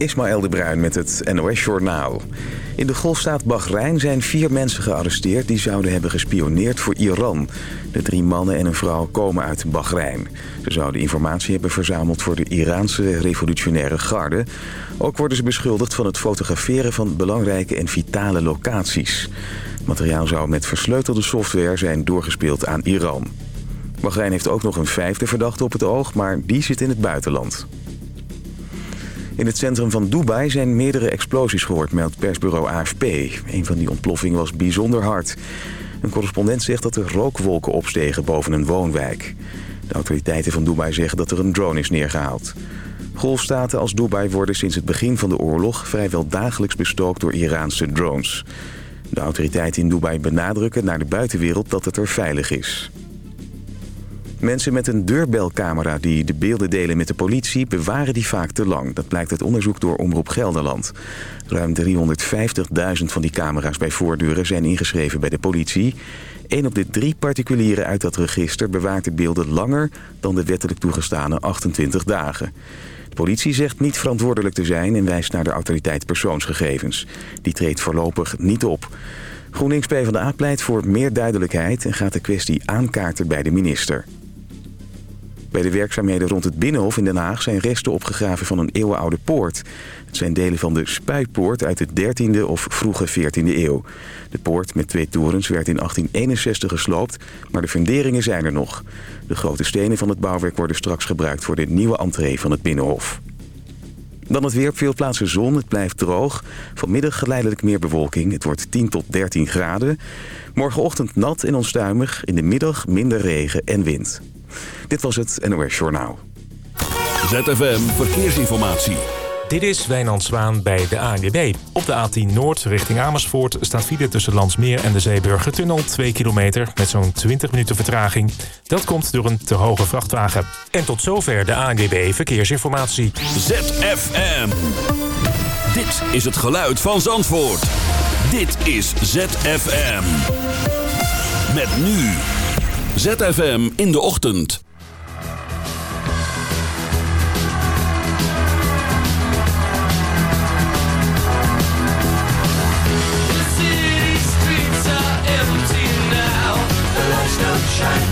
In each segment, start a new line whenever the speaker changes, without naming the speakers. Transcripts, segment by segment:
Ismaël de Bruin met het NOS Journaal. In de golfstaat Bahrein zijn vier mensen gearresteerd... die zouden hebben gespioneerd voor Iran. De drie mannen en een vrouw komen uit Bahrein. Ze zouden informatie hebben verzameld voor de Iraanse revolutionaire garde. Ook worden ze beschuldigd van het fotograferen van belangrijke en vitale locaties. materiaal zou met versleutelde software zijn doorgespeeld aan Iran. Bahrein heeft ook nog een vijfde verdachte op het oog, maar die zit in het buitenland. In het centrum van Dubai zijn meerdere explosies gehoord, meldt persbureau AFP. Een van die ontploffingen was bijzonder hard. Een correspondent zegt dat er rookwolken opstegen boven een woonwijk. De autoriteiten van Dubai zeggen dat er een drone is neergehaald. Golfstaten als Dubai worden sinds het begin van de oorlog... vrijwel dagelijks bestookt door Iraanse drones. De autoriteiten in Dubai benadrukken naar de buitenwereld dat het er veilig is. Mensen met een deurbelcamera die de beelden delen met de politie... bewaren die vaak te lang. Dat blijkt uit onderzoek door Omroep Gelderland. Ruim 350.000 van die camera's bij voordeuren zijn ingeschreven bij de politie. Een op de drie particulieren uit dat register bewaart de beelden langer... dan de wettelijk toegestane 28 dagen. De politie zegt niet verantwoordelijk te zijn... en wijst naar de autoriteit persoonsgegevens. Die treedt voorlopig niet op. GroenLinks PvdA pleit voor meer duidelijkheid... en gaat de kwestie aankaarten bij de minister. Bij de werkzaamheden rond het Binnenhof in Den Haag zijn resten opgegraven van een eeuwenoude poort. Het zijn delen van de Spuipoort uit de 13e of vroege 14e eeuw. De poort met twee torens werd in 1861 gesloopt, maar de funderingen zijn er nog. De grote stenen van het bouwwerk worden straks gebruikt voor de nieuwe entree van het Binnenhof. Dan het weer veel plaatsen zon. Het blijft droog. Vanmiddag geleidelijk meer bewolking. Het wordt 10 tot 13 graden. Morgenochtend nat en onstuimig. In de middag minder regen en wind. Dit was het NOS Journaal.
ZFM Verkeersinformatie.
Dit is Wijnand Zwaan bij de ANWB. Op de A10 Noord richting Amersfoort staat file tussen Landsmeer en de Zeeburgertunnel 2 kilometer met zo'n 20 minuten vertraging. Dat komt door een te hoge vrachtwagen. En tot zover de ANWB Verkeersinformatie.
ZFM. Dit is het geluid van Zandvoort. Dit is ZFM. Met nu. ZFM in de ochtend.
shine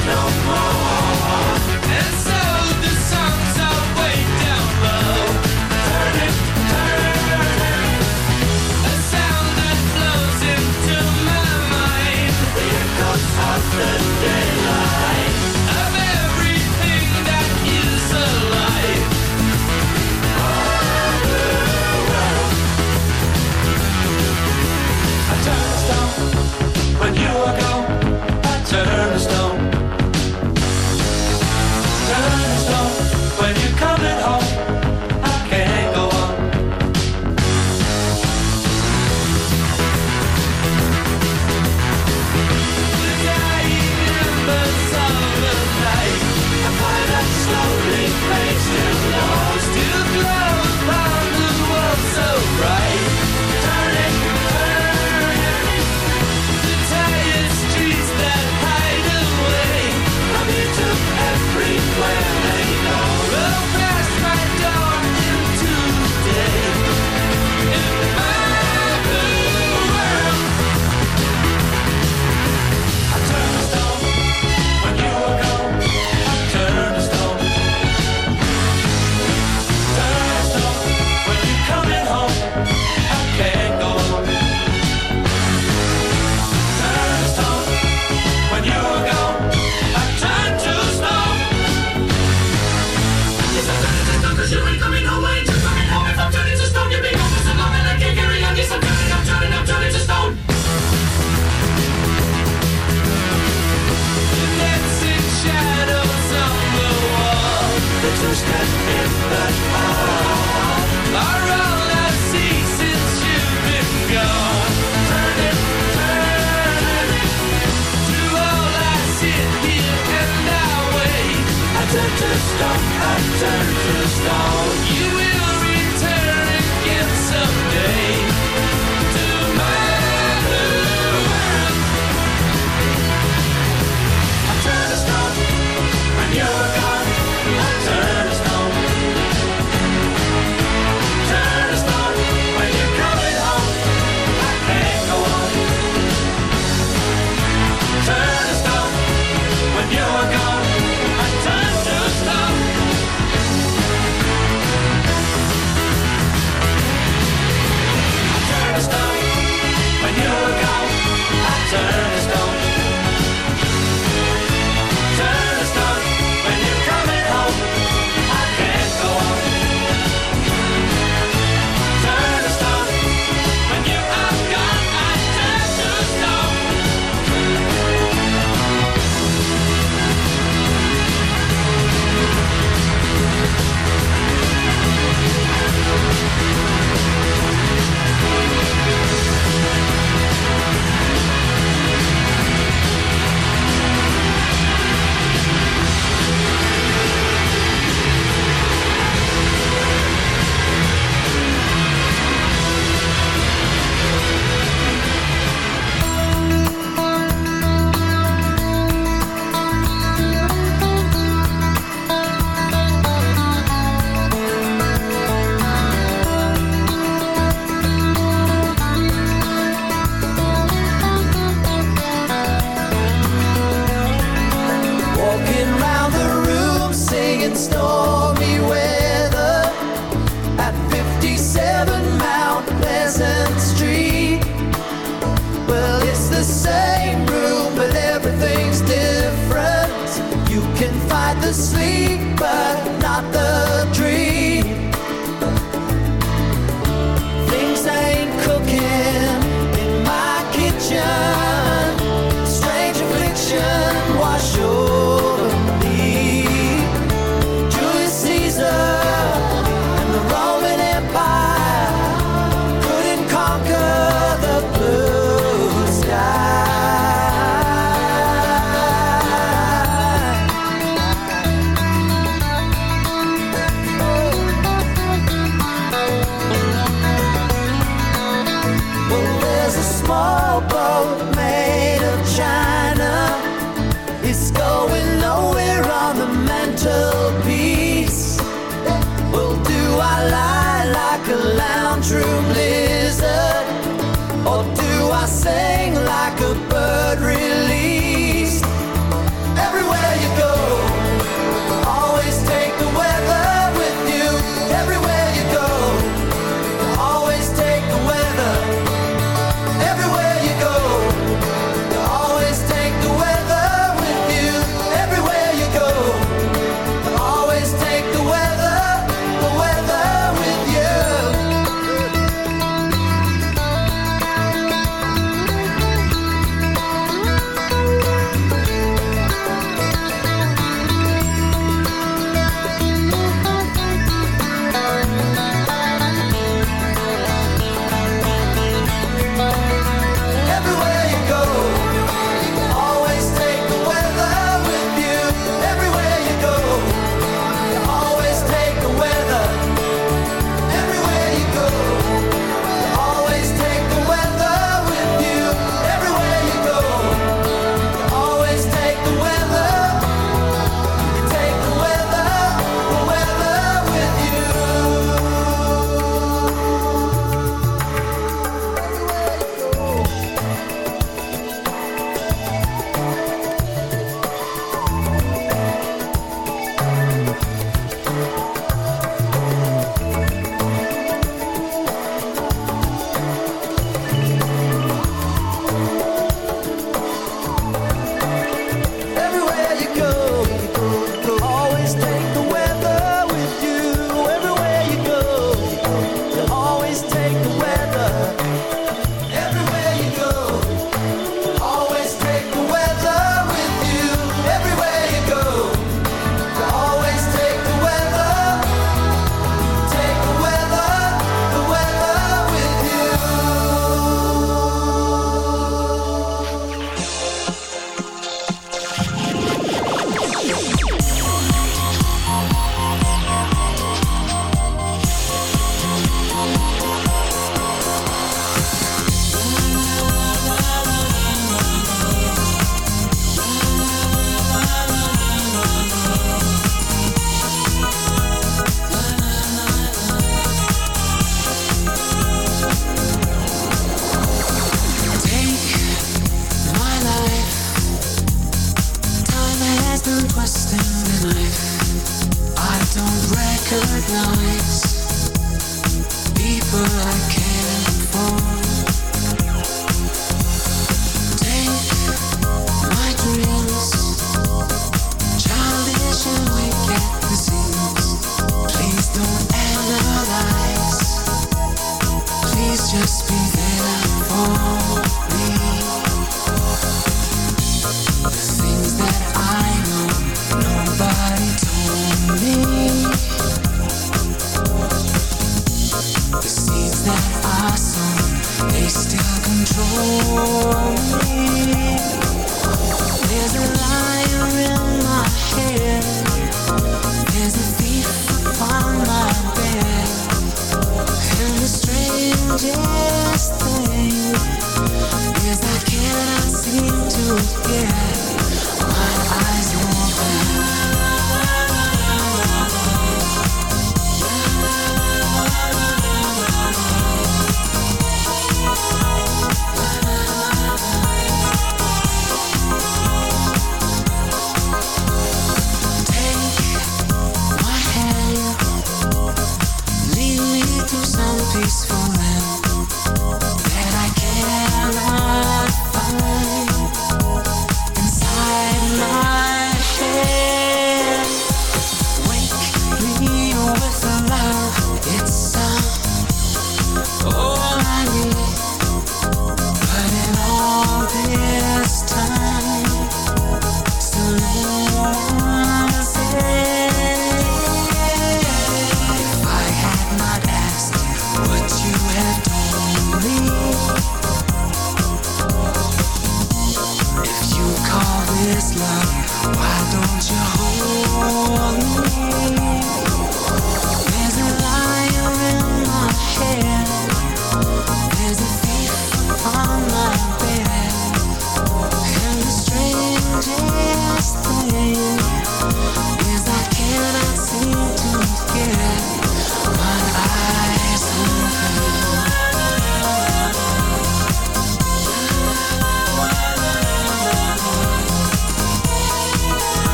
room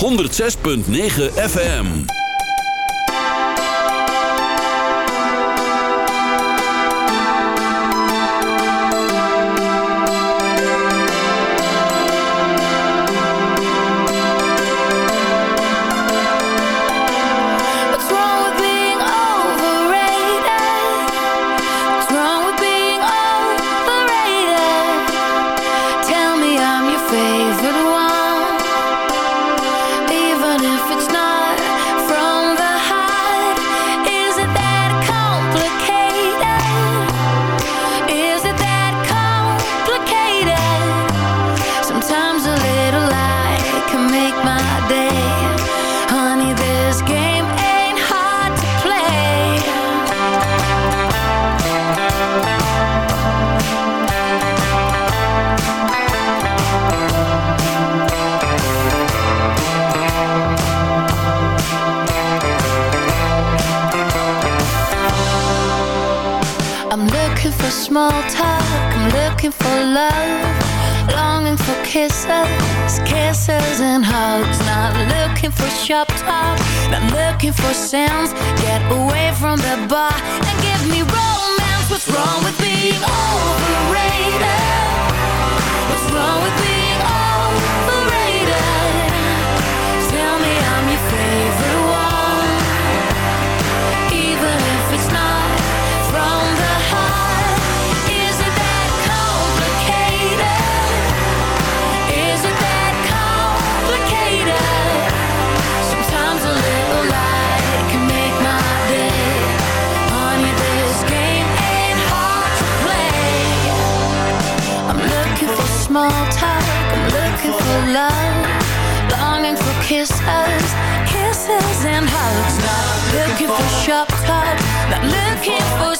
106.9 FM.
Love, longing for kisses, kisses and hugs. Not looking for shop talk, not looking for sounds. Get away from the bar and give me romance. What's wrong with being overrated? What's wrong with being small talk. I'm looking for love. Longing for kisses, kisses and hugs. Not looking for shop talk. Not looking for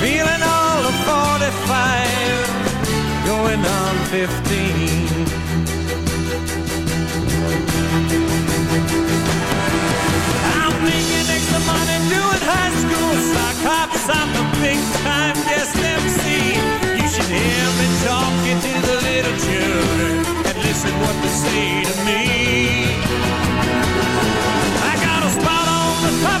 Feeling all of 45, going on 15. I'm making extra money doing high school sock hops. I'm the big time guest MC. You should hear me talking to the little children and listen what they say to me. I got a spot on the top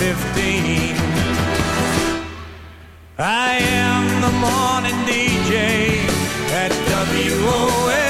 15. I am the morning DJ at WOLD.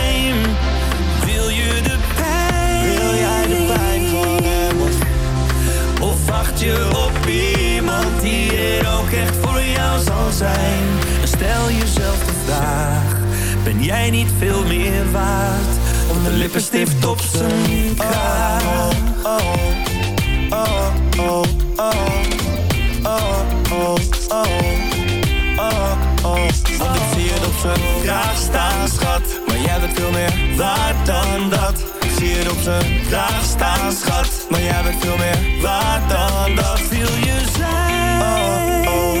ook echt voor jou zal zijn. Stel jezelf de vraag, ben jij niet veel meer waard? Om de lippenstift op zijn kraag.
Oh, oh, oh, oh, oh, oh, oh, Want ik zie het op zijn vraag staan, schat. Maar jij bent veel meer waard dan dat. Ik zie het op zijn vraag staan, schat. Maar jij bent veel meer waard dan dat.
Viel je zijn.
Oh, oh,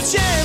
A chance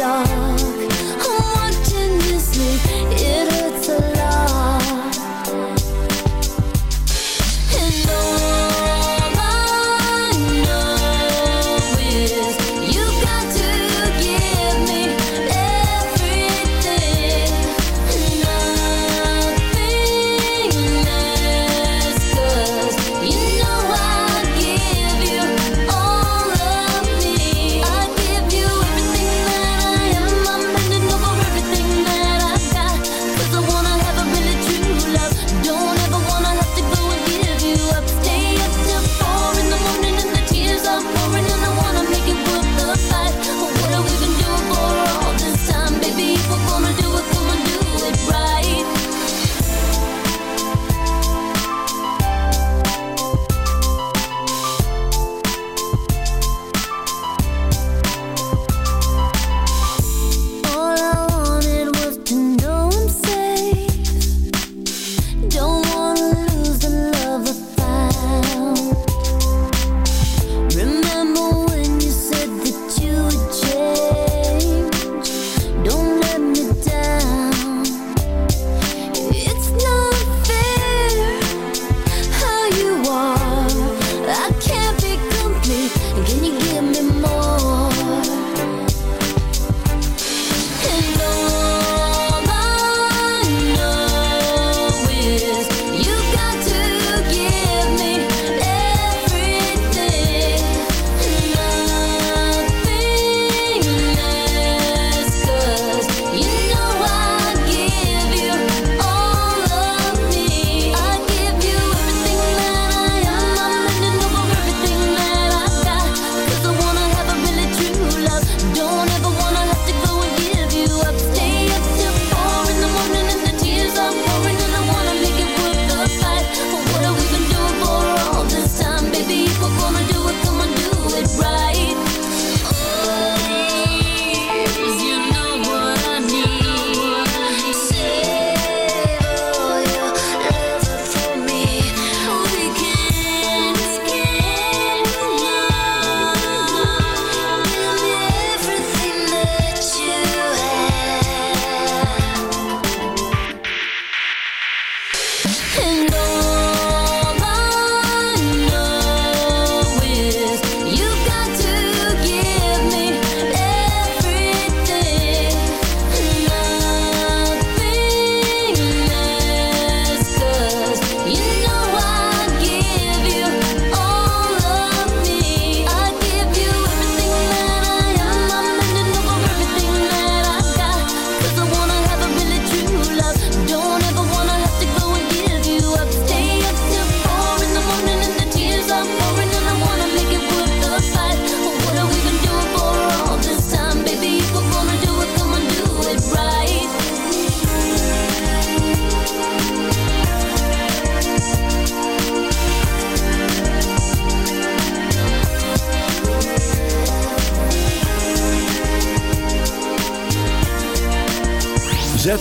in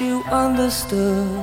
you understood.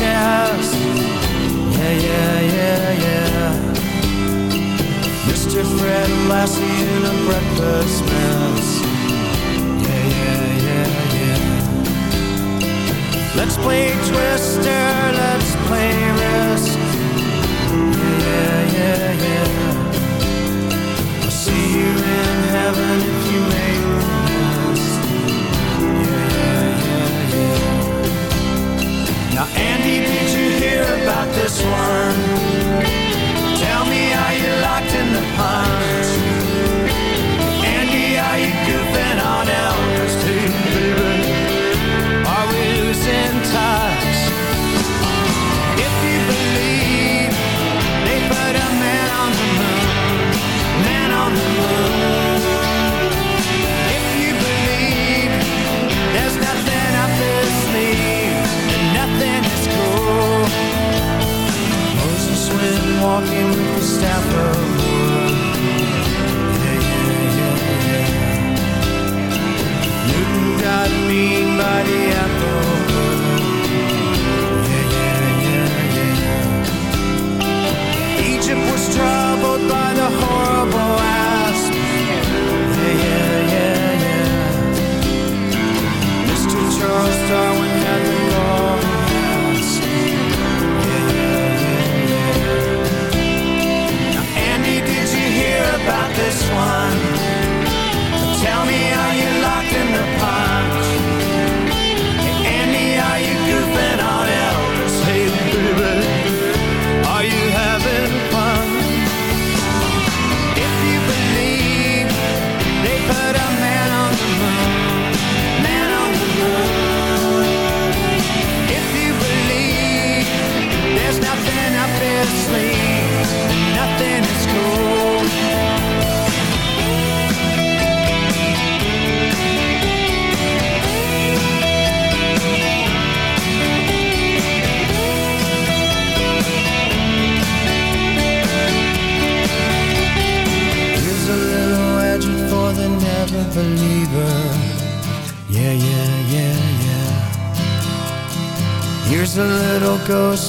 your house. Yeah, yeah, yeah, yeah. Mr. Fred Lassie in a breakfast mess. Yeah, yeah, yeah, yeah. Let's play Twister, let's play Risk. Yeah, yeah, yeah. I'll see you in heaven if you make it. Yeah yeah yeah yeah. now, and this one. walking
with the staff of wood. Yeah, yeah, yeah, yeah. Newton got me by the apple. Yeah, yeah, yeah, yeah. Egypt was troubled by the horrible asp. Yeah, yeah, yeah, yeah. Mr. Charles Darwin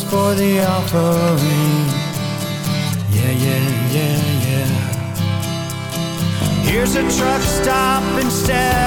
for the offering. Yeah, yeah, yeah, yeah. Here's a
truck stop instead.